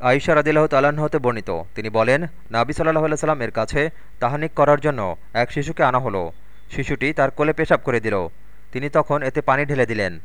আইসা রাদিল্লাহ তাল্লাহ্ন হতে বর্ণিত। তিনি বলেন, নাবি সাল্লাহ আল্লাহ সাল্লাম এর কাছে তাহানিক করার জন্য এক শিশুকে আনা হলো। শিশুটি তার কোলে পেশাব করে দিল। তিনি তখন এতে পানি ঢেলে দিলেন।